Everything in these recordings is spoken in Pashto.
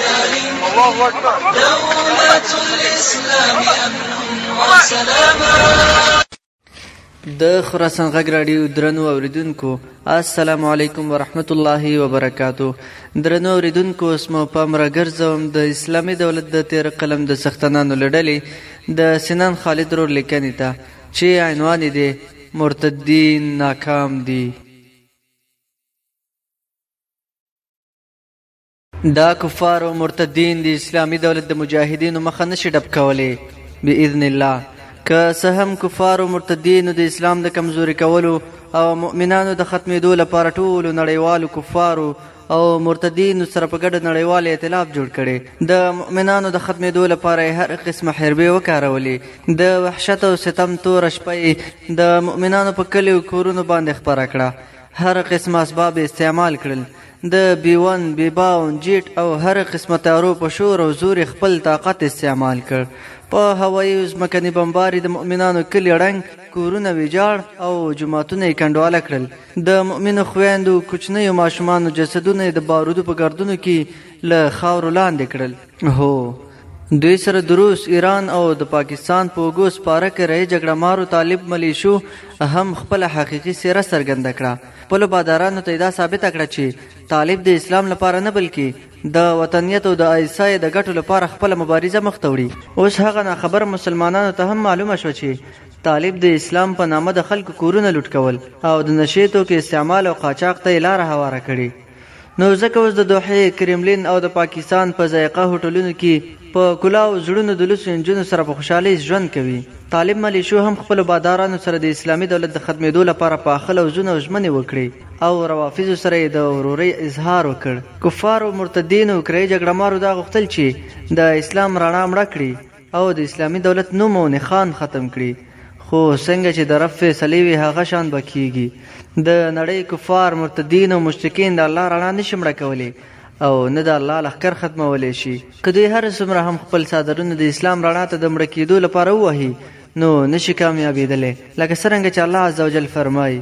الله اکبر دولت الاسلام امن وسلام د خراسان غږ راډیو درنو اوریدونکو السلام علیکم ورحمت الله وبرکاتو درنو اوریدونکو اسمو پام را ګرځوم د اسلامي دولت د تیر قلم د سختنانو لړلې د سنان خالد رور لیکنې ته چې عنوان دی مرتدین ناکام دي دا کفار او مرتدین د اسلامي دولت د مجاهدینو مخه نشي ډب کولی باذن الله که څه هم کفار او مرتدینو د اسلام د کمزوري کولو او مؤمنانو د ختمېدو لپاره ټولو نړیوالو کفارو او مرتدینو سره په ګډه نړیوال ائتلاف جوړ کړي د مؤمنانو د ختمېدو لپاره یې هر قسمه حربې وکارولې د وحشت او ستم توره شپه یې د مؤمنانو په کلیو کورونو باندې خپره کړه هر قسم اسباب استعمال کړل د بیوند، بیباون، جیټ او هر قسمه طیارو په شور او زور یې خپل طاقت استعمال کړ. په هوایي او ځمکني بمبار یې د مؤمنانو کلي ړنګ، کورونه ویجاړ او جوماتونه یې کنډواله کړل. د مؤمنو خویندو، کوچنیو ماشومانو جسدونه یې د بارودو په ګردونو کې له خاورو لاندې کړل. هو! دوی سره د روس، ایران او د پاکستان په اوږو سپاره کره یې جګړه مارو طالب ملیشو هم خپله حقیقي څېره څرګنده کړه. خپل بادارانو ته دا ثابته کړه چې طالب د اسلام لپاره نه بلکې د وطنیت او د ایسای د ګټو لپاره خپل مبارزه مخ ته وړي اوس هغه نه خبر مسلمانانو ته هم معلومه شو چې طالب د اسلام په نامه د خلکو کورونه لوټ کول او د نشې توکو استعمال او قاچاق ته لار هواره کړي نو ځکه اوس د دوحې، کرملین او د پاکستان په ذایقه هوټلونو کې په کلاو زړونو د لوڅو انجونو سره په خوشحالۍ ژوند کوي. طالب ملیشو هم خپلو بادارانو سره د اسلامي دولت د ختمېدو لپاره پاخه لوظونه او ژمنې وکړې او روافضو سره یې د ورورۍ اظهار وکړ. کفارو، مرتدینو، کرایي جګړه مارو دا غوښتل چې د اسلام رڼا مړه کړي. او د اسلامي دولت نوم او نښان ختم کړي خو څنګه چې د رب فیصلې وي هغه شان به کیږي د نړۍ کفار مرتدین او مشرکین د الله رڼا نشي مړه کولی او نه د الله لښکر ختمولی شي که دوی هر څومره هم خپل څادرونه د اسلام رڼا ته د مړه کیدو لپاره ووهي نو نشي کامیابیدلی لکه څرنګه چې الله عزوجل فرمایي.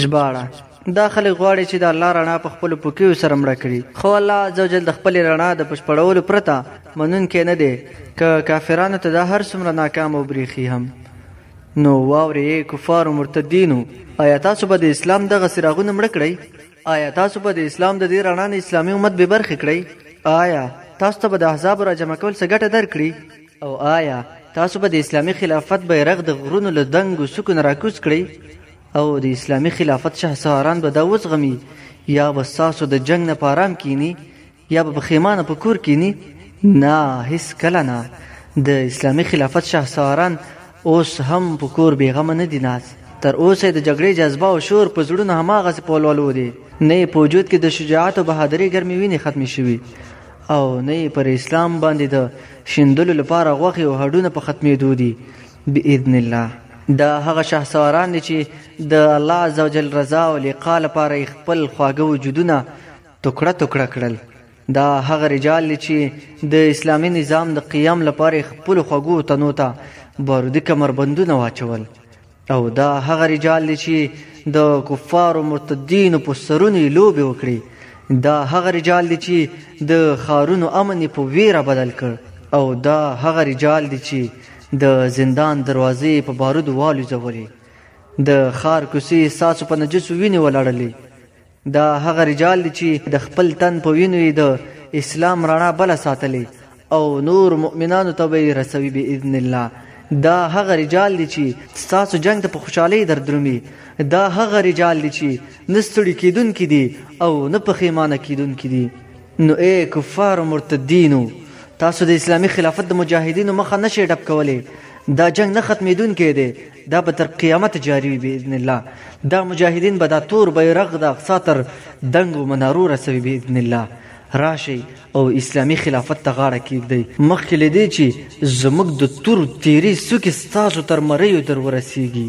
ژباړه، دا خلک غواړي چې د الله رڼا په خپلو پوکیو سره مړه کړي، خو الله عزوجل د خپلې رڼا د بشپړولو پرته منونکی نه دی، که کافرانو ته دا هر څومره ناکامه وبریښي هم، نو واورې ای کفارو مرتدینو! ایا تاسو به د اسلام دغه څراغونه مړه کړئ؟ ایا تاسو به د اسلام د دې رڼا نه اسلامي امت بې برخې کړئ؟ ایا تاسو ته به د احزابو راجمع کول څه ګټه درکړي؟ او ایا تاسو به د اسلامي خلافت بیرغ د غرونو له دنګو څوکو نه راکوز کړئ؟ او د اسلامي خلافت شهسواران به دا وزغمي یا به ستاسو د جنګ نه په ارام کینی یا به پښیمانه په کور کینی نه هیڅ کله نه د اسلامي خلافت شهسواران اوس هم په کور بیغمه نه دي ناست تر اوسه د جګړې جذبه او شور په زړونو هماغسې په ولولو دی نه یې په وجود کې د شجاعت او بهادرۍ ګرمې وینې ختمې شوي او نه یې پر اسلام باندې د شیندلو لپاره غوښې او هډونه په ختمېدو دي باذن الله دا هغه شهسواران دي چې د الله عزوجل رضا او لقاء لپاره یې خپل خواږه وجودونه ټوکړه ټوکړه کړل دا هغه رجال دي چې د اسلامي نظام د قیام لپاره خپل خوګو تنو ته بارودي کمربندونه واچول او دا هغه رجال دي چې د کفار او مرتدین په سرونو لوبي وکړي دا هغه رجال دي چې د خارونو امن په ویره بدل کړ او دا هغه رجال دي چې د زندان دروازې په بارودو والوځولې د ښار کوڅې ستاسو په نجسو وینې ولړلې دا هغه رجال دي چې د خپل تن په وینو یې د اسلام رڼا بله ساتلې او نور مؤمنانو ته به یې رسوي باذن الله دا هغه رجال دي چې ستاسو جنگ ته په خوشحالۍ دردرومي دا هغه رجال دي چې نه ستړي کېدونکي دي او نه پښېمانه کېدونکي دي نو ای کفارو مرتدینو تاسو د اسلامي خلافت د مجاهدینو مخه نه شئ ډب کولی دا جنګ نه ختمیدونکی دی دا به تر قیامته جاري وي باذن الله دا مجاهدین به دا تور بیرغ د اقصی تر دنګو منارو رسوي باذن الله راشئ او اسلامي خلافت ته غاړه کیږدئ مخکې له دې چې زموږ د تور تیري څوکې ستاسو تر مریو در ورسیږي.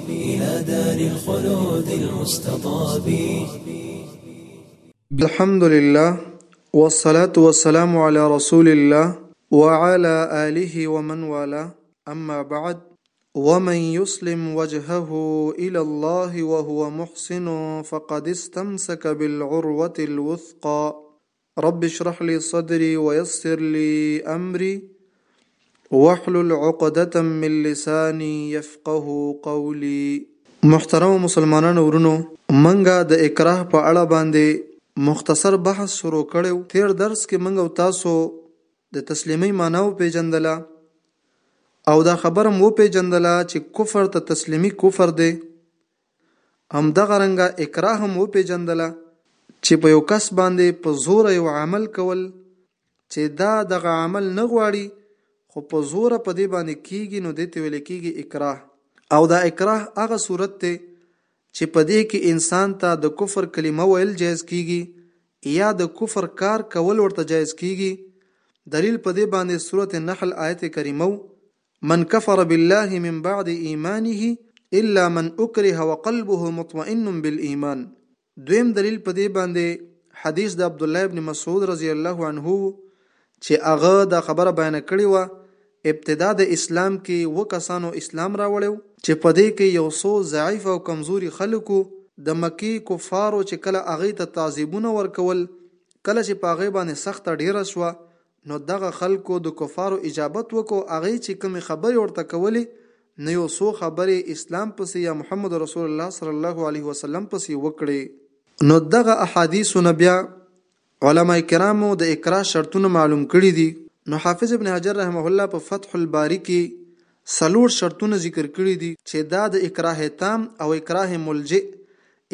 إلى دار الخلود المستطاب الحمد لله والصلاة والسلام على رسول الله وعلى آله ومن والاه أما بعد ومن يسلم وجهه الى الله وهو محسن فقد استمسك بالعروه الوثقى رب اشرح لي صدري ويسر لي امري واحلل عقدة من لساني يفقه قولي محترم مسلمانانو ورونو منګه د اکراه په اړه باندې مختصر بحث شروع کړی و تیر درس کې منګه تاسو د تسلیمۍ معنا وپیژندله او دا خبره مو وپیژندله چې کفر ته تسلیمي کفر دی همدغه رنګه اکراه هم وپېژندله چې په یو کس باندې په زوره یو عمل کول چې دا دغه عمل نه غواړي خو په زوره په دې باندې کیږي نو دې ته ویل کیږي اکراه او دا اکراه هغه صورت دی چې په دې کې انسان ته د کفر کلمه ویل جایز کیږي یا د کفر کار کول ورته جایز کیږي دلیل په دې باندې سورته نحل آیت کریمه من کفر بالله من بعد ایمانه الا من اکره وقلبه مطمئن بالایمان دویم دلیل په دې باندې حدیث د عبد الله ابن مسعود رضی الله عنه چې هغه دا خبره بیان کړې و ابتدا د اسلام کې و کسانو اسلام راوړیو چې په دې کې یو څو ضعیف او کمزوري خلکو د مکی کفارو چې کله هغه ته تعذيبونه ورکول کله چې په هغه باندې سخته ډیره شوه نو دغه خلکو د کفارو اجابت وکړو هغه چی کومې خبرې ورته کولې نو یو څو خبرې اسلام پسې یا محمد رسول الله صلی الله علیه وسلم پسې وکړې. نو دغه احادیثو نه بیا علماء کرامو د اکراه شرطونه معلوم کړي دي نو حافظ ابن حجر رحمه الله په فتح الباری کې څلور شرطونه ذکر کړي دي چی دا د اکراه تام او اکراه ملجئ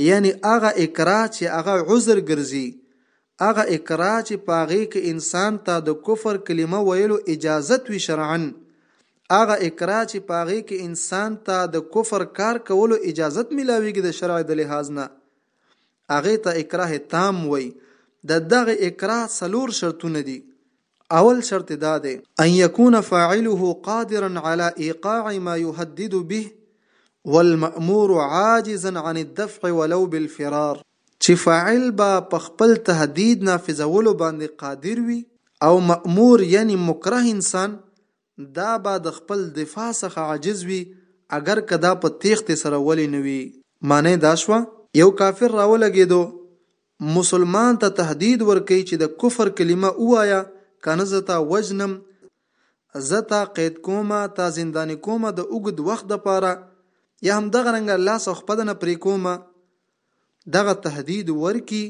یعنی هغه اکراه چی هغه عذر ګرځي هغه اکراه چې په هغې کې انسان ته د کفر کلمه ویلو اجازت وي شرعاً هغه اکراه چې په هغې کې انسان ته د کفر کار کولو اجازت ملاویږي د شرع د لحاظ نه هغې ته اکراه تام وي د دغه اکراه څلور شرطونه دي اول شرط دا دی ان يكون فاعله قادرا على ايقاع ما يهدد به والمأمور عاجزا عن الدفع ولو بالفرار چې فاعل به په خپل تهدید نافذولو باندې قادر وي او مأمور یعنی مکره انسان دا به د خپل دفاع څخه عاجز وي اګر که دا په تیښتې سره ولې نه وي. معنی دا شوه، یو کافر راولګیدو مسلمان ته تهدید ورکوي چې د کفر کلمه ووایه کنه زه تا وژنم، زه تا قید کوم، تا زنداني کوم د اوږد وخت لپاره یا همدغه رنګه لاس او خپه د نه پرې کوم، دغه تهدید ورکړي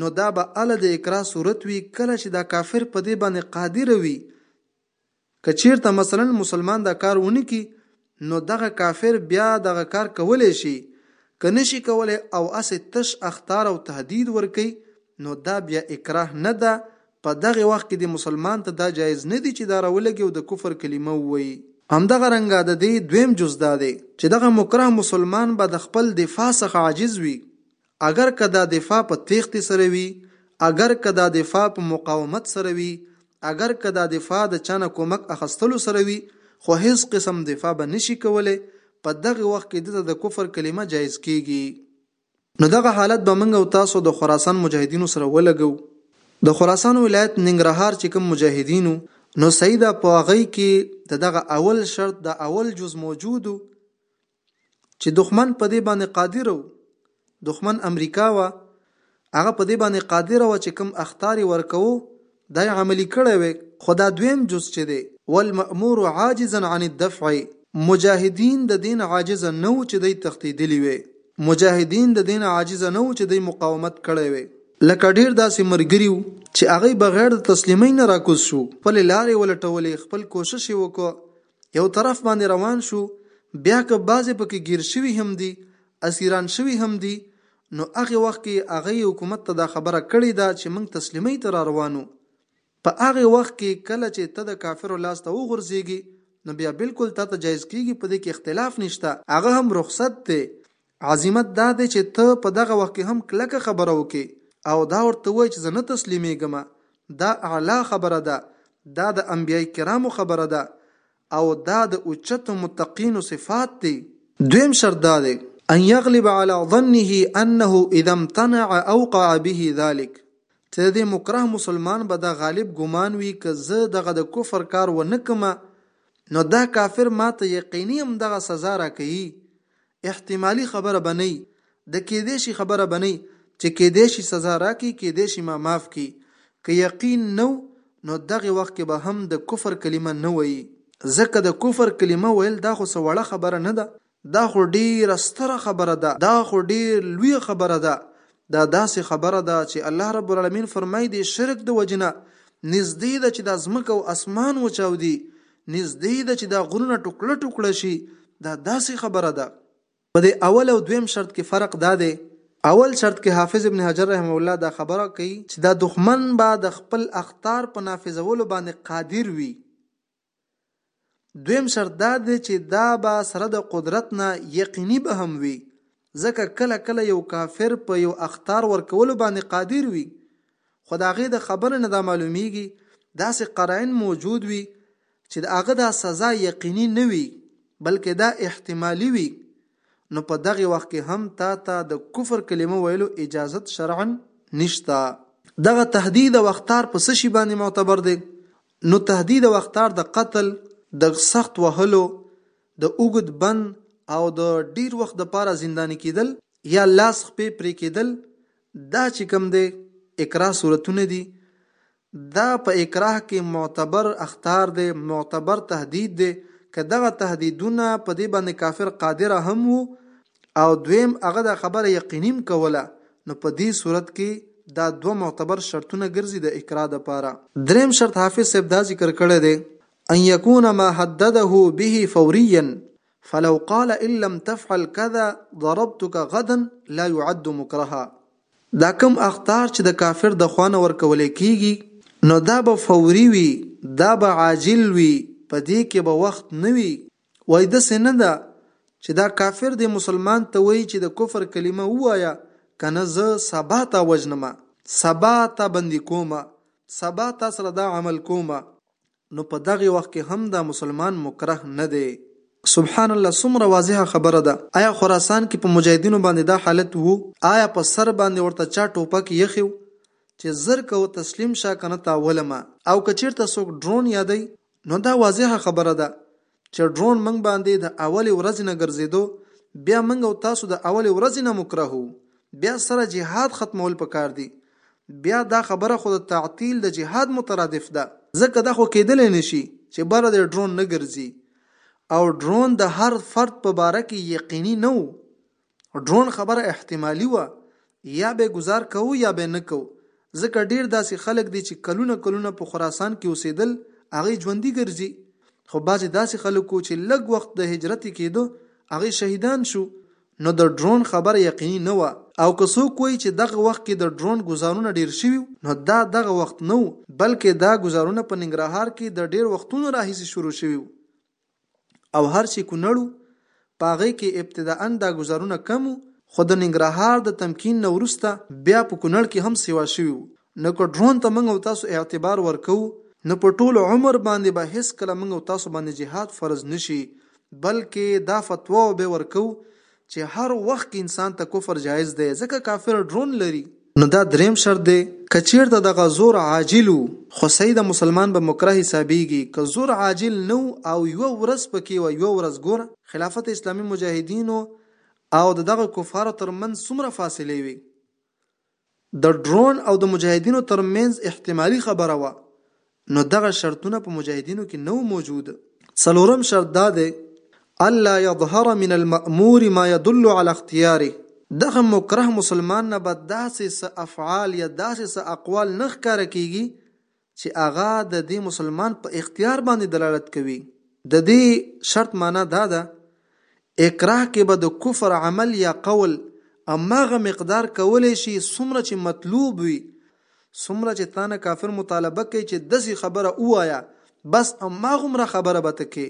نو دا به اله د اکراه صورت وي کله چې دا کافر په دې باندې قادر وي که چیرته مثلا مسلمان دا کار ونکي نو دغه کافر بیا دغه کار کولی شي که نشي کولی او اسې تش اختار او تهدید ورکي نو دا بیا اکراه نه ده په دغه وخت کې دې مسلمان ته دا جائز نه دي چې دا راولګي او د کفر کلمه ووايي. همدغه رنګه د دې دویم جز دا دی چې دغه مکره مسلمان به د خپل دفاع څخه عاجز وي اګر که دا دفاع په تېښتې سره وي، اګر که دا دفاع په مقاومت سره وي، اګر که دا دفاع د چا نه کومک اخستلو سره وي، خو هېڅ قسم دفاع به نه شي کولی، په دغه وخت کې ده ته د کفر کلمه جائز کېږي. نو دغه حالت به موږ او تاسو د خراسان مجاهدینو سره ولګوو د خراسان ولایت ننګرهار چې کوم مجاهدین وو نو صحیح ده په هغوی کې د دغه اول شرط د اول جز موجود وو چې دښمن په دې باندې قادر وو دښمن امریکا وه هغه په دې باندې قادر وه چې کوم اختار ورکوو دا یې عملي کړی وی خو دا دویم جز چې دی والمأمور عاجزا عن الدفع مجاهدین د دې نه عاجز نه وو چې دی تښتیدلي وی مجاهدین د دې نه عاجز نه وو چې دی مقاومت کړی وی. لکه ډیر داسې مرګري وو چې هغوی بغیر د تسلیمۍ نه راکوز شو خپلې لارې یې ولټولې خپل کوشش یې وکړ یو طرف باندې روان شو بیا که بعضې په کې ګیر شوي هم دي اسیران شوي هم دي نو هغه وخت کې هغه یې حکومت ته دا خبره کړې ده چې موږ تسلیمۍ ته را روان وو. په هغه وخت کې کله چې ته د کافرو لاس ته وغورځېږې نو بیا بالکل تا ته جایز کېږي، په دې کې اختلاف نشته، هغه هم رخصت دی، عزیمت دا دی چې ته په دغه وخت کې هم کلکه خبره وکړې او دا ورته ووایې چې زه نه تسلیمېږم، دا اعلی خبره ده، دا د انبیاء کرامو خبره ده او دا د اوچتو متقینو صفات دی. دویم شرط دا دی، ان یغلب علی ظنه انه اذا امتنع اوقع به ذلک، چې د دې مکره مسلمان به دا غالب ګمان وي که زه دغه د کفر کار ونه کړم نو دا کافر ماته یقیني همدغه سزا راکوي، احتمالي خبره به نه يي د کيدی شي خبره به نه يي چې کيدی شي سزا راکړي کيدی شي ما معاف کړي که يقين نه وو نو دغه وخت کې به هم د کفر کلمه نه ويي ځکه د کفر کلمه ويل دا خو څه وړه خبره نه ده دا خو ډيره ستره خبره ده دا خو ډير لوی خبره ده دا داسې خبره ده چې الله رب العالمين فرمايي د شرک د وجنه نږدې ده چې دا ځمکه او اسمان وچاودي نږدې ده چې دا غرونه ټوکړه ټوکړه شي دا داسې خبره ده په دې اول او دویم شرط کې فرق دا دی اول شرط کې حافظ ابن حجر رحمه الله دا خبره کوي چې دا دښمن به د خپل اختار په نافذولو باندې قادر وي دویم شرط دا دی چې دا به سره د قدرت نه یقیني به هم وي ځکه کله کله یو کافر په یو اخطار ورکولو باندې قادر وي خو د هغې د خبرې نه دا معلومیږي داسې قرائن موجود وي چې د هغه دا سزا یقیني نه وي بلکې دا احتمالي وي نو په دغه وخت کې هم تا ته د کفر کلمه ویلو اجازت شرعا نشته دغه تهدید او اختار په څه شي باندې معتبر دی نو تهدید او اختار د قتل د سخت وهلو د اوږد بند او د ډیر وخت د پاره زنداني کیدل یا لاس خپې پرې کیدل دا چې کوم دی اکراه صورتونه دي دا په اکراه کې معتبر اختار دی معتبر تهدید دی که دغه تهدیدونه په دې باندې کافر قادر هم وو او دویم هغه دا خبره یقینیم کوله نو په دې صورت کې دا دوه معتبر شرطونه ګرځي د اکراه د پاره دریم شرط حافظ صاحب دا ذکر کړی دی ان يكون ما هدده به فوريا فلو قال ان لم تفعل كذا ضربتك غدا لا يعد مکرها دا کوم اخطار چې د کافر د خوا نه ورکول کېږي نو دا به فوري وي دا به عاجل وي په دې کې به وخت نه وي وایي داسې نه ده چې دا کافر دې مسلمان ته وایي چې د کفر کلمه ووایه که نه زه سبا تا وژنم سبا تا بندي کوم سبا تا سره دا عمل کوم نو په دغه وخت کې هم دا مسلمان مکره نه دی. سبحان الله څومره واضحه خبره ده ایا خراسان کې په مجاهدینو باندې دا حالت وو ایا په سر باندې ورته چا ټوپک یخی و چې زر کوه تسلیم شه کنه تا ولمه او که چیرته څوک ډرون یادی نو دا واضحه خبره ده چه ډرون موږ باندې د اولې ورځې نه ګرځیدو بیا موږ او تاسو د اولې ورځې نه مکرهو بیا سره جهاد ختمول پکار دي بیا دا خبره خو د تعطیل د جهاد مترادف ده ځکه دا خو کېدلی نشي چې بره د ډرون نه ګرځي او ډرون د هر فرد په باره کې یقیني نه و ډرون خبره احتمالي وه یا به ګزار کوو یا به نه کوو ځکه ډیر داسې خلک دي چې کلونه کلونه په خراسان کې اوسېدل هغه ژوندي ګرځي خو بعضې داسې خلک وو چې لږ وخت د هجرت کېدو هغه شهیدان شو نو د ډرون خبره یقیني نه وه او که څوک وایي چې دغه وخت کې د ډرون ګزارونه ډیر شوي نو دا دغه وخت نه وو بلکې دا ګزارونه په ننګرهار کې د ډیر وختونو راهیسې شروع شوي وو او هر چې کونړ و، په هغه کې ابتداً دا ګذارونه کم و، خو د ننګرهار د تمکین نه وروسته بیا په کونړ کې هم سیوا شوي و، نو که ډرون ته موږ او تاسو اعتبار ورکوو، نو په ټول عمر باندې به هېڅکله موږ او تاسو باندې جهاد فرض نه شي، بلکې دا فتوا به ورکوو چه هر وخت کی انسان ته کفر جایز دی ځکه کافر ډرون لری. نو دا دریم شرط دی که چیرته دغه زور عاجل وو خو سړی د مسلمان به مکره حسابیږی که زور عاجل نه وو او یوه ورځ پکی وه یوه ورځ ګوره خلافت اسلامی مجاهدینو او ددغه کفارو تر منځ څومره فاصله وی د ډرون او د مجاهدینو تر منځ احتمالي خبره وه، نو دغه شرطونه په مجاهدینو کې نه وو موجود. څلورم شرط دا دی، الا یظهر من المأمور ما یدل علی اختیاره، دغه مکره مسلمان نه به داسې څه افعال یا داسې څه اقوال نه ښکاره کېږي چې هغه د دې مسلمان په اختیار باندې دلالت کوي. د دې شرط معنی دا ده، اکراه کې به د کفر عمل یا قول هماغه مقدار کولی شي څومره چې مطلوب وي، څومره چې تانه کافر مطالبه کوي چې داسې خبره ووایه، بس هماغومره خبره به ته کې،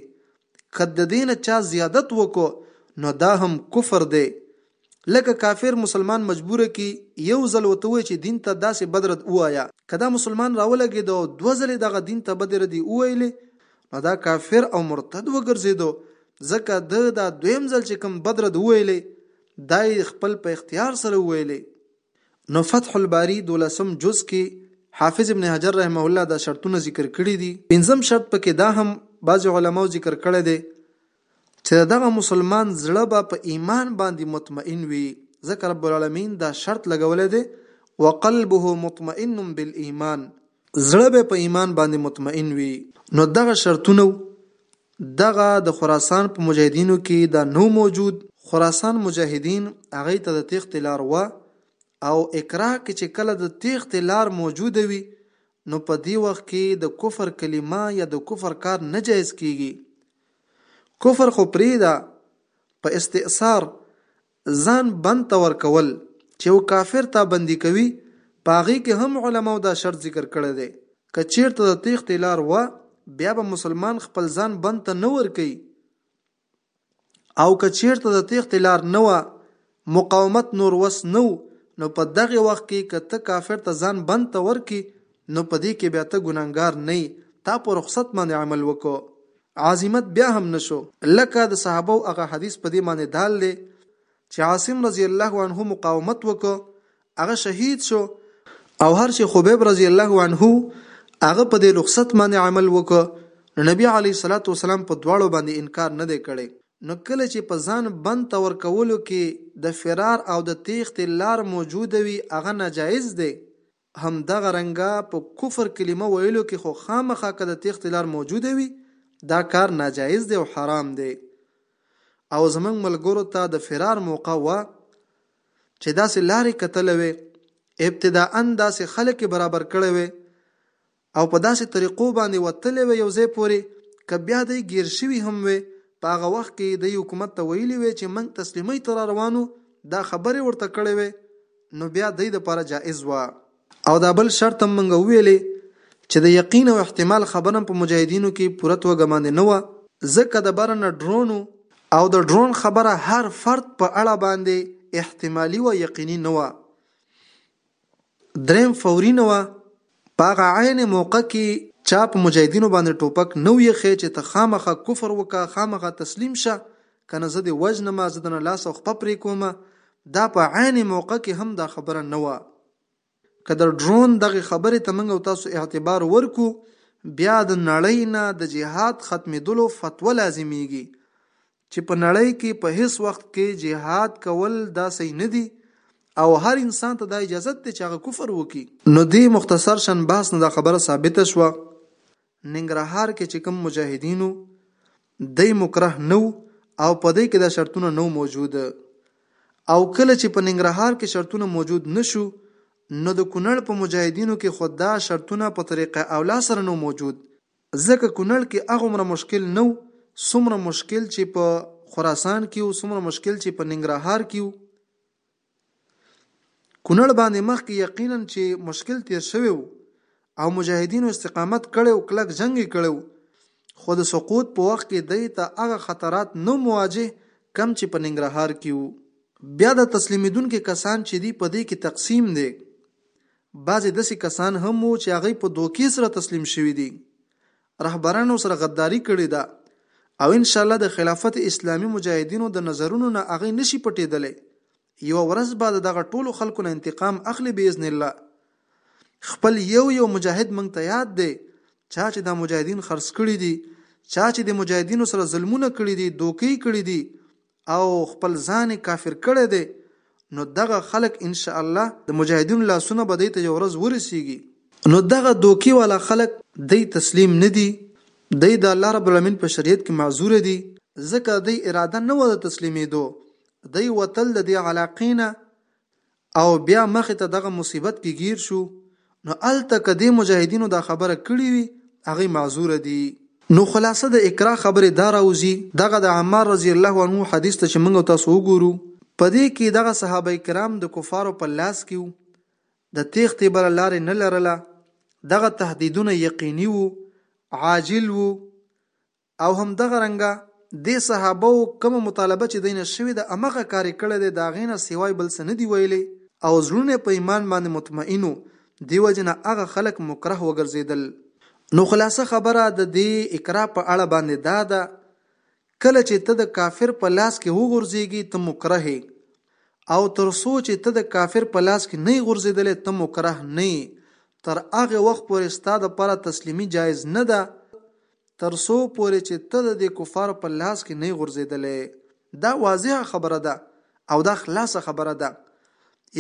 که د دې نه چا زیادت وکړو نو دا هم کفر دی. لکه کافر مسلمان مجبور کی یو ځل ورته ووایه چی دین ته داسی بد رد ووایه که دا مسلمان راولګیده او دوه ځلی دغه دین ته بدی ردی وویلی نو دا کافر او مرتد وګرځیدو ځکه ده دا دویم ځل چی کوم بد رد وویلی دا یی خپل په اختیار سره وویلی نو فتح الباری دولسم جز کی حافظ ابن حجر رحمه الله دا شرطونه ذکر کړی دی پنځم شرط پکی دا هم بعضی علماو ذکر کړی دی چې د دغه مسلمان زړه به په ایمان باندې مطمئن وي ځکه رب العالمین دا شرط لګولی دی وقلبه مطمئن بالایمان زړه به په ایمان باندې مطمئن وي نو دغه شرطونه دغه د خراسان په مجاهدینو کې دا نو موجود خراسان مجاهدین هغه ته د تیخت لار و او اکراه کې چې کله د تیخت لار موجود وي نو په دې وخت کې د کفر کلمه یا د کفر کار نه جایز کیږي کفر خو پرېږده په استئثار ځان بند ته ورکول چې یو کافر تا بندي کوي په هغې کې هم علماو دا شرط ذکر کړی دی که چېرته د تېښتې لار وه بیا به مسلمان خپل ځان بند ته نه ورکوي او که چیرته د تیښتې لار نه وه مقاومت نور وس نه وو نو په دغه وخت کي که ته کافر ته ځان بند ته ورکي نو په دې کي بيا ته ګنهګار نه يي تا په رخصت باندي عمل وکړو عزيمت بيا هم نه شو لکه د صحابو هغه حديث په دې باندي دال دی چي عاصم رضي الله عنه مقاومت وکړو هغه شهيد شو او هر چي خبيب رضي الله عنه هغه په دې رخصت باندي عمل وکړو نو نبي عليه الصلاة والسلام په دواړو باندي انکار نه دی کړی نو کله چې په ځان بند ته ورکولو کې د فرار او د تېښتې لار موجوده وي هغه ناجائز دی، همدغه رنګه په کفر کلمه ویلو کې خو خامخا که د تېښتې لار موجوده وي دا کار ناجائز دی او حرام دی او زموږ ملګرو ته د فرار موقع وه چې داسې لارې کتلې وې ابتداءً داسې خلک یې برابر کړی وی او په داسې طریقو باندې وتلې وې یو ځای پورې که بیا دی ګیر شوي هم وې په هغه وخت کې دی حکومت ته ویلي وې چې مونږ تسلیمۍ ته راروانو دا خبرې ورته کړې وې نو بیا دی لپاره جائز وه. او دا بل شرط هم مونږ وویلې چې د یقین او احتمال خبره هم په مجاهدینو کې پوره توګه باندې نه وه ځکه د بره نه ډرون و او د ډرون خبره هر فرد په اړه باندې احتمالي وه یقیني نه وه دریم فوري نه وه په هغه عین موقع کی چا په مجاهدینو باندی ټوپک نه و یخی چی ته خامخا کفر وکه خامخا تسلیم شه کنه زه دی وژنم زه درنه لاس او خپه پری کوم دا په عین موقع کی هم دا خبره نه وه که د ډرون دغی خبری ته موږ او تاسو اعتبار ورکو بیا د نړی نه د جهاد ختمیدلو فتوا لازمیږی چې په نړۍ کې په هیڅ وخت کې جهاد کول دا صحیح نه دي او هر انسان ته دا اجازه ته چې هغه کفر وکړي نو دی مختصر شن بحث نه دا خبره ثابته شوه ننګرهار کې چې کوم مجاهدینو دی مکره نو او په دې کې دا شرطونه نو موجود او کله چې په ننګرهار کې شرطونه موجود نشو نو د کونړ په مجاهدینو کې خود دا شرطونه په طریقه اولا سره نو موجود ځکه کونړ کې هغومره مشکل نه و څومره مشکل چې په خراسان کې و څومره مشکل چې په ننګرهار کې و کونړ باندې مخکې یقینا چې مشکل تیر شوی و او مجاهدینو استقامت کړی او کلک جنګ یې کړی و خو د سقوط په وخت کې دی ته هغه خطرات نه مواجه کم چې په ننګرهار کې وو بیا د تسلیمیدونکو کسان چې دی په دې کې تقسیم دی بعضې دسې کسان هم وو چې هغوی په دوکې سره تسلیم شوي دي رهبرانو سره غداري کړې ده او ان شاءالله د خلافت اسلامي مجاهدینو د نظرونو نه هغوی نشي پټیدلی یوه ورځ به د دغه ټولو خلکو نه انتقام اخلي باذن الله خپل یو یو مجاهد موږ ته یاد دی چا چې دا مجاهدین خرڅ کړي دي چا چې د مجاهدینو سره ظلمونه کړي دي دوکې کړي دي او خپل ځان یې کافر کړی دی نو دغه خلک ان شاء الله د مجاهدینو لاسونه به دی ته یو ورځ ورسیږي. نو دغه دوکې والا خلک دی تسلیم نه دي، دی د الله رب العالمین په شریعت کې معذور دي، ځکه دی اراده نه وه د تسلیمیدو، دی وتل د دې علاقې نه او بیا مخ ته دغه مصیبت کې ګیر شو نو هلته که دې مجاهدینو دا خبره کړي وي هغوی معذور دي. نو خلاصه د اکراه خبرې دا راوځي دغه د عمار رضی الله عنه حدیث ته چې موږ تاسو وګورو په دې کې دغه صحابه کرام د کفارو په لاس کې وو د تیښتې بله لارې نه لرله دغه تهدیدونه یقیني وو عاجل وو او هم دغه رنګه دې صحابه وو کومه مطالبه چې دوی نه شوې ده همغه کار یې کړی دی د هغې نه سوای بل څه نه دي ویلي او زړونه یې په ایمان باندې مطمئین وو دې وجې نه هغه خلک مکره وګرځیدل. نو خلاصه خبره د دې اکراه په اړه باندې دا ده کله چې ته د کافر په لاس کې وغورځیږي ته مکره یې او تر څو چې ته د کافر په لاس کې نه یې غورځیدلی ته مکره نه یې تر هغه وخت پورې ستا د پاره تسلیمي جایز نه ده تر څو پورې چې ته د دې کفارو په لاس کې نه یې غورځېدلی. دا واضحه خبره ده او دا خلاصه خبره ده.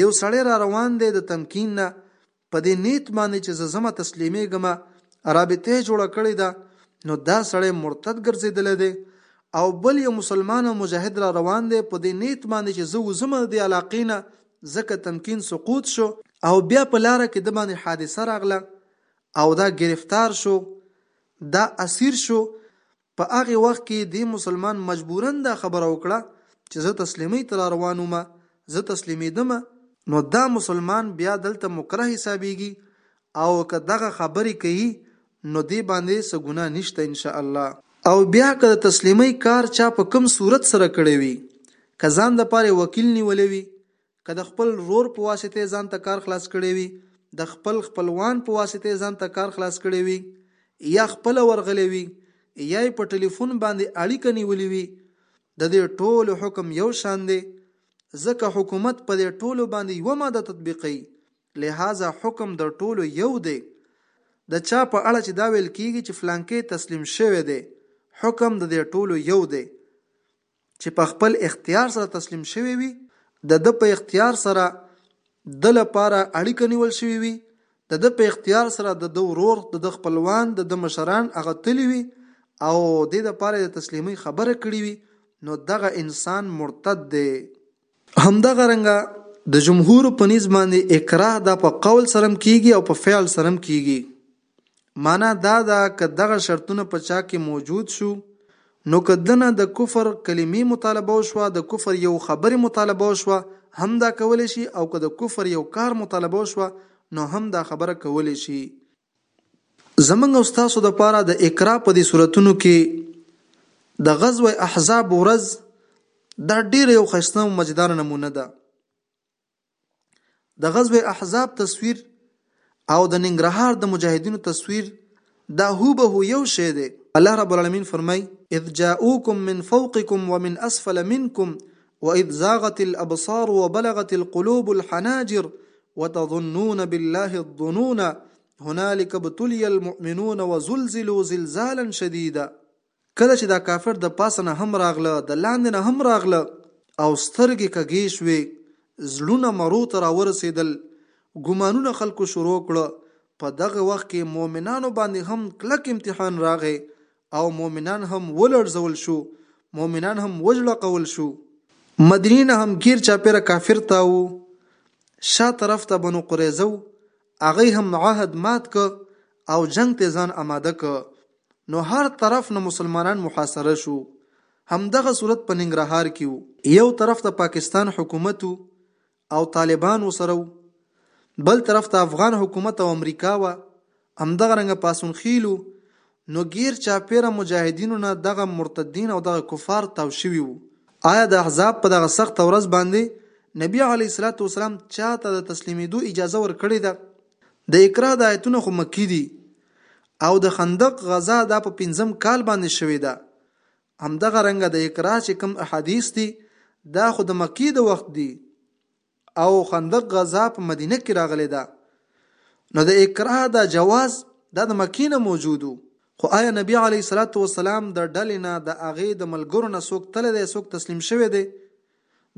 یو سړی را روان دی د تمکین نه په دې نیت باندې چې زه زما تسلیمېږم رابطه یې جوړه کړې ده نو دا سړی مرتد ګرځېدلی دی او بل یو مسلمان او مجاهد را روان دی په دې نیت باندې چې زه وزم د دې علاقې نه ځکه تمکین سقوط شو او بیا په لاره کې د باندې حادثه راغله او دا ګرفتار شو دا اسیر شو په هغه وخت کې دې مسلمان مجبورا دا خبره وکړه چې زه تسلیمۍ ته راروان وم زه تسلیمیدم نو دا مسلمان بیا دلته مکره حسابیږي او که دغه خبرې کوي نو دې باندې څه ګناه نشته ان شاء الله. او بیا که د تسلیمۍ کار چا په کوم صورت سره کړی وي که ځان لپاره وکیل نیولی وي که د خپل رور په واسطه ځان ته کار خلاص کړی وي د خپل خپلوان په واسطه ځان ته کار خلاص کړی وي یا خپل ورغلی وي یا په ټلیفون باندې اړیکه نیولې وي د دې ټول حکم یو شان دی ځکه حکومت په دې ټولو باندې یو ماده تطبیقوي لہذا حکم د ټولو یو دی د چا په اړه چې دا ویل کیږي چې فلانکې تسلیم شوی دی حکم د دې ټولو یو دی چې په خپل اختیار سره تسلیم شوی وي، د ده په اختیار سره د ده لپاره اړیکه نیول شوې وي، د ده په اختیار سره د ده ورور، د ده خپلوان، د ده مشران هغه تللي وي او دې لپاره یې د تسلیمۍ خبره کړې وي، نو دغه انسان مرتد دی. همدغه رنګه د جمهورو په نیز باندې اکراه دا په قول سره هم کیږي او په فعل سره هم کیږي معنا دا ده که دغه شرطونه په چا کې موجود شو نو که دنه د کفر کلمې مطالبه وشوه د کفر یو خبرې مطالبه وشوه هم دا کولی شي او که د کفر یو کار مطالبه وشوه نو هم دا خبره کولی شي زموږ او ستاسو لپاره د اقرا په دې صورتونو کې د غزوه احزاب ورځ دا ډېره یو ښایسته او مزیداره نمونه ده د غزوه احزاب تصویر او د ننګرهار د مجاهدینو تصویر دا هوبه یو شی دی الله رب العالمین فرمای اذ جاءوکم من فوقکم ومن اسفل منکم واذ زاغت الابصار وبلغت القلوب الحناجر وتظنون بالله الظنون هنالک ابتلي المؤمنون وزلزلوا زلزالا شديدا کله چې دا کافر د پاسه نه هم راغله د لاندې نه هم راغله او سترګې کږې شوې زړونه مرو ته راورسېدل ګمانونه خلکو شروع کړه په دغه وخت کې مؤمنانو باندې هم کلک امتحان راغی او مؤمنان هم ولړزول شو مؤمنان هم وجړقول شو مدینه نه هم ګیر چاپیره کافر تاو شا طرف ته بنو قریزو هغه هم عهد مات ک او جنگ ته ځان آماده ک نو هر طرف نه مسلمانان محاصره شو همدغه صورت په ننګرهار کې یو طرف ته پاکستان حکومت او طالبان وسره وو بل طرف ته افغان حکومت او امریکا وه همدغه رنګه پاسون خېلو نو ګیر چاپیره مجاهدینو نه دغه مرتدین او دغه کفار تاو شوي وو آیا د احزاب په دغه سخت ورځ باندې نبی علی صلوات و سلام چاته د تسلیمېدو اجازه ورکړې ده د اکراه د آیتونه خو مکی دي او د خندق غزا دا په پنځم کال باندې شوې ده همدغه رنګه د اکراه چې کوم احادیث دي دا خو د مکی د وخت دي او خندق غزا په مدینه کې راغلي ده نو د اکراه دا جواز دا د مکی نه موجودو خو آیا نبی علی صلوات و سلام د ډلې نه د اغه د ملګرو نه څوک تل دی څوک تسلیم شوی دی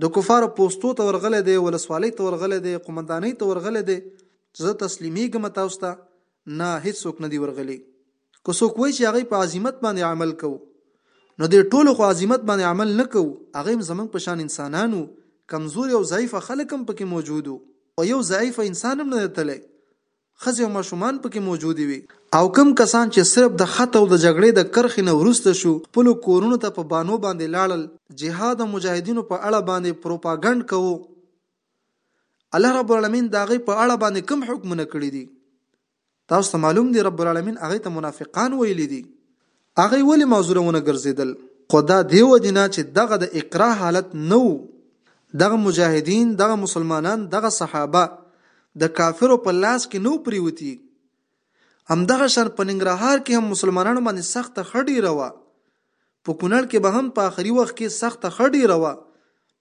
د کفارو پوستو ته ورغله دی ولسوالۍ ته ورغله دی قومندانۍ ته ورغله دی زه تسلیمیږم تاسو ته نه هیڅوک نه دی ورغلی که څوک وایي چې هغه په عظمت باندې عمل کوو نو دې ټولو خو عظمت باندې عمل نه کوو هغه هم زمونږ په شان انسانان وو کمزوري او ضعیفه خلک هم پکې موجود وو او یو ضعیفه انسان هم نه تللی ښځې او ماشومان پکې موجودې وي او کم کسان چې صرف د خط او د جګړې د کرښې نه وروسته شو خپلو کورونو ته په بانو باندې لاړل جهاد او مجاهدینو په اړه باندې پروپاګند کوو الله رب العالمین د هغې په اړه باندې کوم حکمونه کړي دي تاسو ته معلوم دی رب العالمین هغوی ته منافقان ویلي دي، هغوی ولې معذوره ونه ګرځېدل؟ خو دا دې وجې نه چې دغه د اکراه حالت نه وو، دغه مجاهدین، دغه مسلمانان، دغه صحابه د کافرو په لاس کې نه وو پرېوتي، همدغه شان په ننګرهار کې هم مسلمانانو باندې سخته ښه ډېره وه، په کونړ کې به هم په اخري وخت کې سخته ښه ډېره وه،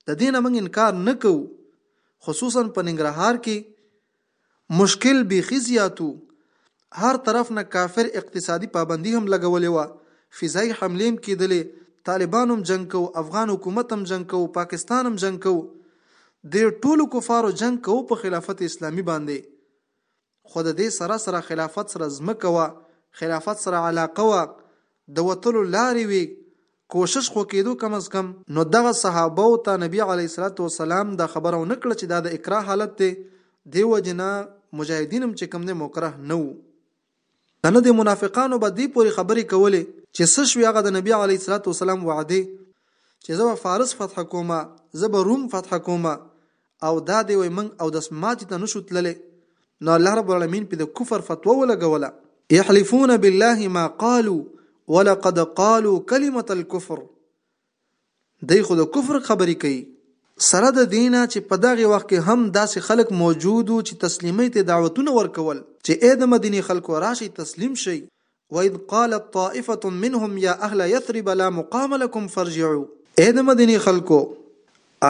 د دې نه موږ انکار نه کوو، خصوصاً په ننګرهار کې مشکل بیخي زیات وو هر طرف نه کافر اقتصادي پابندي هم لګولې وه فضايي حملې هم کیدلې طالبان هم جنګ کوو افغان حکومت هم جنګ کوو پاکستان هم جنګ کوو دې ټولو کفارو جنګ کوو په خلافت اسلامي باندې خو د دې سره سره خلافت سره ځمکه وه خلافت سره علاقه وه د وتلو لارې وي کوشش خو کیدو کم از کم. نو دغه صحابو ته نبی علیه الصلوة والسلام دا خبره ونه کړه چې دا د اکراه حالت دی دې وجې نه مجاهدین هم چې کوم دی مکره نه وو کنه دې منافقانو به دې پورې خبرې کولې چې څه شوې هغه د نبی علیه الصلوة والسلام وعده چې زه به فارس فتح کومه زه به روم فتح کومه او دا دی وای موږ او دس ماتې ته نشو تللی نو الله رب العالمین په د کفر فتوا ولګوله يحلفون بالله ما قالوا ولقد قالوا كلمه الكفر دی خو د کفر خبرې کوي سره د دینه چې په دغه وخت کې هم داسې خلک موجودو چې تسلیمي ته دعوتونه ورکول چې اې د مدینه خلکو راشي تسلیم شي واذ قالت طائفة منهم يا اهل يثرب لا مقام لكم فارجعوا اې د مدینې خلکو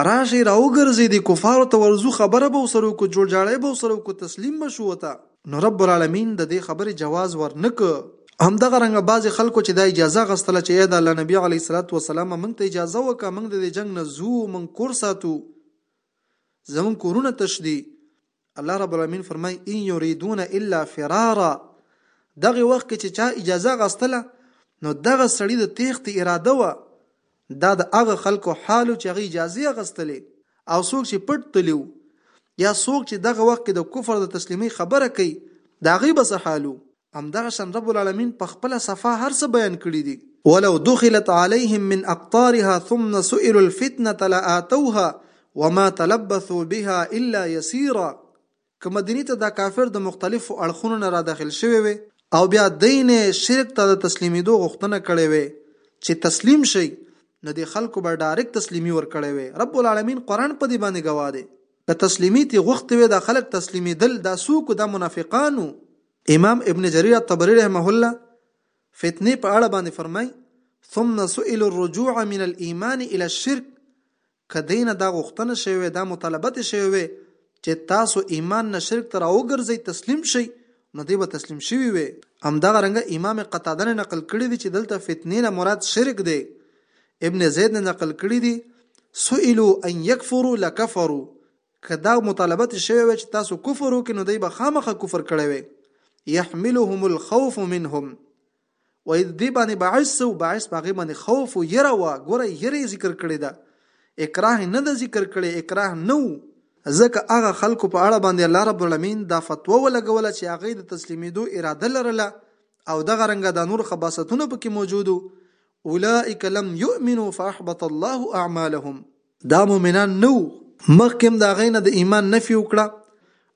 راشئ راوګرځئ دې کفارو ته ورځو خبره به ورسره وکړو جوړجاړی به ورسره وکړو تسلیم به شو ورته نو رب العالمین د دې خبرې جواز ورنه کړ همدغه رنګه بعضې خلکو چې دا اجازه غستله چې اې د الله نبي علیه الصلات وسلام موږ ته اجازه وکړه موږ د دې جنګ نه ځو موږ کور ساتو زموږ کورونه تش دي الله رب العالمین فرمای ان یریدون الا فرارا دغه وخت کې چې چا اجازه غستله نو دغه سړی د تیښت اراده و دا د هغه خلکو حال چې هغه اجازه غستلې او څوک چې پټ تلیو یا څوک چې دغه وخت کې د کفر د تسلیمي خبره کوي دا غي بس حالو همدغه شان رب العالمين په خپله صفا هر څه بيان کړي دي. ولو دخلت عليهم من اقطارها ثم سئلوا الفتنة لآتوها وما تلبثوا بها الا يسيرا که مديني ته دا کافر د مختلفو اړخونو نه راداخل شوي وی او بيا دوی نه شرک ته د تسليميدو غوښتنه کړي وی چي تسليم شئ نو دې خلکو به ډاريک تسليمي ورکړي وی رب العالمين قرآن په دې باندې ګواه دی که تسليمي تي غوښتي وی دا خلک تسليميدل دا څوک وو دا منافقان وو امام ابن جرير الطبري رحمه الله فتنه په اړه باندې فرمای ثم سئل الرجوع من الايمان الى الشرك کدین دا غوښتنه شوی دا مطالبه ته شوی چې تاسو ایمان نه شرک تر اوګرځي تسلیم شي نو دی به تسلیم شوی وي ام دا رنګ امام قتاده نه نقل کړی دی چې دلته فتنه نه مراد شرک دی ابن زید نه نقل کړی دی سئلوا ان يكفروا لكفروا که دا مطالبه ترې شوې وای چې تاسو کفر وکړئ نو دوی به خامخا کفر کړی وای یحملهم الخوف منهم و دې باندې باعث او باعث باغې باندې خوف او یره وا ګوره یره ذکر کړی دا اکراه نه د ذکر کړی اکراه نو ځکه هغه خلکو په اړه باندې الله رب العالمین دا فتوا ولګوله چې هغه د تسلیمیدو اراده لرله او دغه رنګه د نور خباستونه پکې موجودو اولئک لم یؤمنوا فاحبط الله اعمالهم دا مؤمنان نه وو. مخکې هم د هغوی نه د ایمان نفي وکړه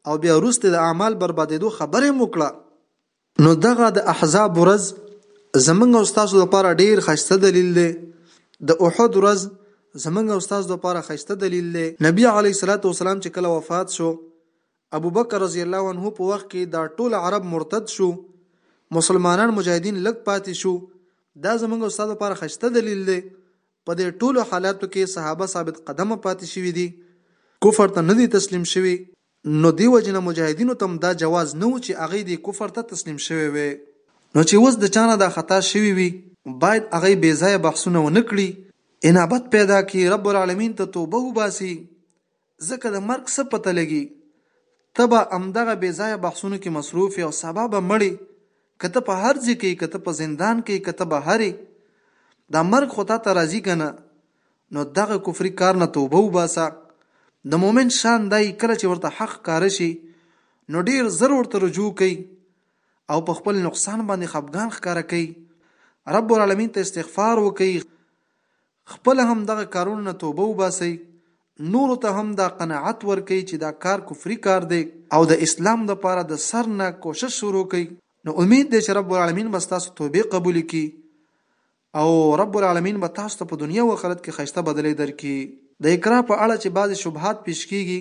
او بیا وروسته د اعمال بربادېدو خبره هم وکړه. نو دغه د احزاب ورځ زموږ او ستاسو لپاره ډېر ښایسته دلیل دی، د احد ورځ زموږ او ستاسو لپاره ښایسته دلیل دی. نبي علیه الصلوة والسلام چې کله وفات شو، ابوبکر رضي الله عنه په وخت کې دا ټول عرب مرتد شو، مسلمانان مجاهدین لږ پاتې شو، دا زموږ او ستاسو لپاره ښایسته دلیل دی، په دې ټولو حالاتو کې صحابه ثابت قدمه پاتې شوي دي، کفر ته نه دي تسلیم شوي، نو دې وجې نه مجاهدینو ته هم دا جواز نه وو چې هغوی دې کفر ته تسلیم شوی وی. نو چې اوس د چا نه دا خطا شوي وي، باید هغوی بې ځایه بحثونه ونه کړي، انابت پیدا کړي، رب العالمین ته توبه وباسي، ځکه د مرګ څه پته لګي ته به همدغه بې ځایه بحثونو کې مصروف یې او سبا به مړ یې که ته په هر ځای کې یې که ته په زندان کې یې که ته بهر یې دا مرګ خو تا ته راځي که نه نو دغه کفري کار نه توبه وباسه د مؤمن شان دا یې کله چې ورته حق ښکاره شي نو ډیر زر ورته رجوع کوي او په خپل نقصان باندې خپګان ښکاره کوي رب العالمین ته استغفار وکړي خپله هم دغه کارونو نه توبه وباسئ، نورو ته هم دا قناعت ورکړئ چې دا کار کفري کار دی او د اسلام لپاره د سر نه کوشش شروع کړئ، نو امید دی چې رب العالمین به ستاسو توبې قبولې کړي او رب العالمین به تاسو ته په دنیا او اخرت کې ښایسته بدلې درکړي. د اکراه په اړه چې بعضې شبهات پیش کیږي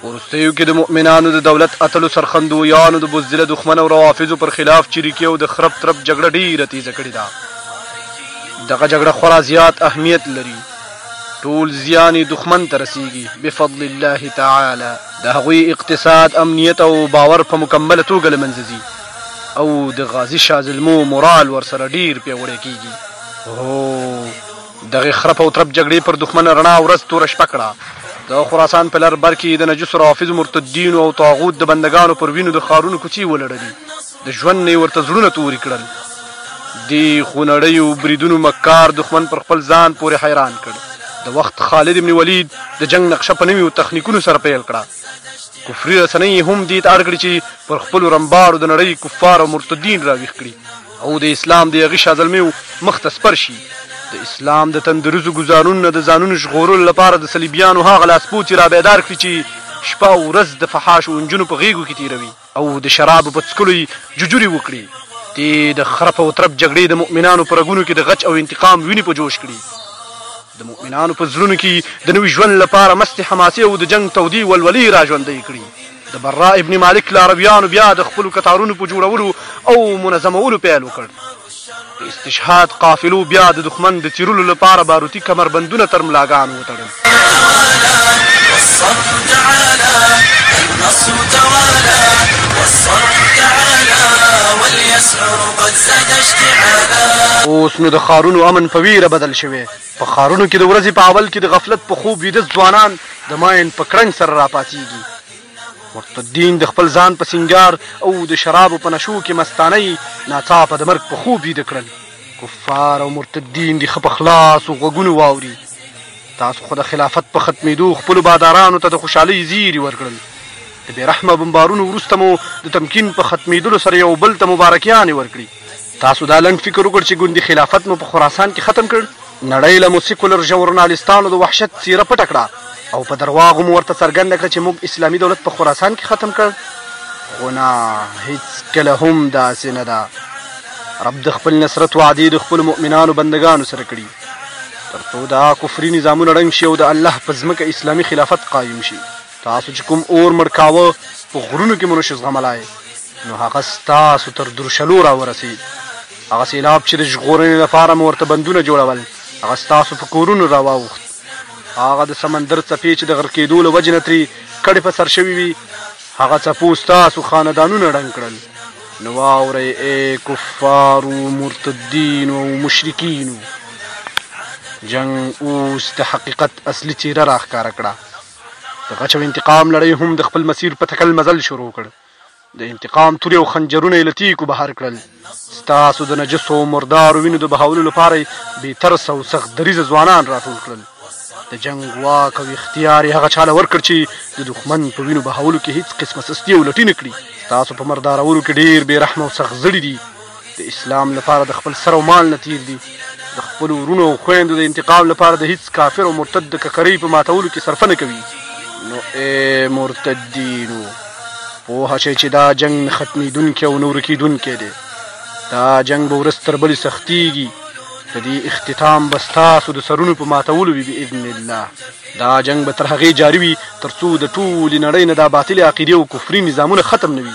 په وروستیو کې د مؤمنانو د دولت اتلو سرخندویانو د بزدله دښمن او روافضو پر خلاف چریکي او د خرپ ترپ جګړه ډیره تیزه کړې ده دغه جګړه خورا زیات اهمیت لري ټول زیان دښمن ته رسیږي بفضل الله تعالی د هغوی اقتصاد امنیت او باور په مکمله توګه له منځه ځي او د غازي شازلمو مورال ورسره ډیر پیاوړی کیږي هو دغې خرپ او ترپ جګړې پر دښمن رڼا ورځ توره شپه کړه. د خراسان په لر بر کې یې د نجسو رافضو مرتدینو او طاغوت د بندګانو پر وینو د ښارونو کوڅې ولړلي. د ژوند نه یې ورته زړونه توري کړل. دې خونړیو بریدونو مکار دښمن پر خپل ځان پورې حیران کړ. د وخت خالد ابن ولید د جنګ نقشه په نویو تخنیکونو سره پیل کړه. کفري رسنۍ یې هم دې ته اړ کړې چې پر خپلو رمباړو د نړۍ کفار او مرتدین راویښ کړي. او د اسلام د یغی شازلمیو مخ ته سپر شي د اسلام د تندرزو ګزارونو نه د ځانونو ژغورلو لپاره د صلیبیانو هغه لاسپوڅي را بیدار کړي چې شپه او ورځ د فحاشو انجونو په غیږو کې تیروي او د شرابو په څکلو یې ججوري وکړي دې د خرپ او ترپ جګړې د مؤمنانو په رګونو کې د غچ او انتقام ویني په جوش کړي د مؤمنانو په زړونو کې د نوي ژوند لپاره مست حماسي او د جنگ تودي ولولي را ژوندۍ کړي د براء ابن مالک لارویانو بیا د خپلو کتارونو په جوړولو او منظمولو پیل وکړ د استشهاد قافلو بیا د دښمن د څیرلو لپاره باروتي کمربندونه تر ملاګانو وتړل اوس نو د ښارونو امن په ویره بدل شوی په ښارونو کې د ورځې په اول کې د غفلت په خوب ویده ځوانان د ماین په کړنګ سره راپاڅېږي مرتدین د خپل ځان په سنگار او د شرابو په نشو کې مستانه ناڅاپه د مرګ په خوب ویده کړل کفار او مرتدین د خپ خلاص او غوګونو واوري تاسو خو د خلافت په ختمېدو خپل بادارانو ته د خوشحالي زیری ورکړل د بیرحمه بمبارونو وروسته مو د تمکین په ختمېدلو سره یو بل ته مبارکیانې ورکړي تاسو دا لنډ فکر وکړ چې ګوندي خلافت مو په خراسان کې ختم کړ نړۍ له مو سیکولر ژورنالیستانو د وحشت څیره پټه کړه او په درواغو مو ورته څرګنده کړه چې موږ اسلامي دولت په خراسان کې ختم کړ خو نه هیڅکله هم داسې نه ده رب د خپل نصرت وعدې د خپلو مؤمنانو بندګانو سره کړي تر څو دا کفري نظامونه ړنګ شي او د الله په ځمکه اسلامي خلافت قایم شي تاسو چې کوم اور مړ کاوه په غرونو کې مو نشو زغملای نو هغه ستاسو تر درشلو راورسېد. هغه سېلاب چې د ژغورنې لپاره مو ورته بندونه جوړول، هغه ستاسو په کورونو راواوښت. هغه د سمندر څپې چې د غرق کېدو له وجې نه ترې کډې په سر شوې وي، هغه څپو ستاسو خاندانونه ړنګ کړل. نو واورئ ای کفارو، مرتدینو او مشرکینو! جنګ اوس د حقیقت اصلي څېره راښکاره کړه. د غچ او انتقام لړۍ هم د خپل مسیر په تکل مزل شروع کړ. د انتقام تورې او خنجرونه یې له تیکو بهر کړل ستاسو د نجسو او مردارو وینو د بهولو لپاره یې بېترسه او سخت دریځه ځوانان راټول کړل د جنګ واک او اختیار یې هغه چا له ورکړ چې د دښمن په وینو بهولو کې هیڅ قسمه سستي او لټي نه کړي ستاسو په مردارولو کې ډېر بې رحمه او سخت زړي دي د اسلام لپاره د خپل سر او مال نه تیر دي د خپل ورونو او خويندو د انتقام لپاره د هیڅ کافر او مرتد د ککرۍ په ماتولو کې صرف نه کوي نو اے مرتدینو پوه شئ چې دا جنگ ختمېدونکی او نور کېدونکی دی دا جنگ به ورځ تر بلې سختیږي د دې اختتام به ستاسو د سرونو په ماتولو وي باذن الله دا جنگ به تر هغې جاري وي تر څو د ټولې نړۍ نه دا باطلې عقیدې او کفري نظامونه ختم نه وي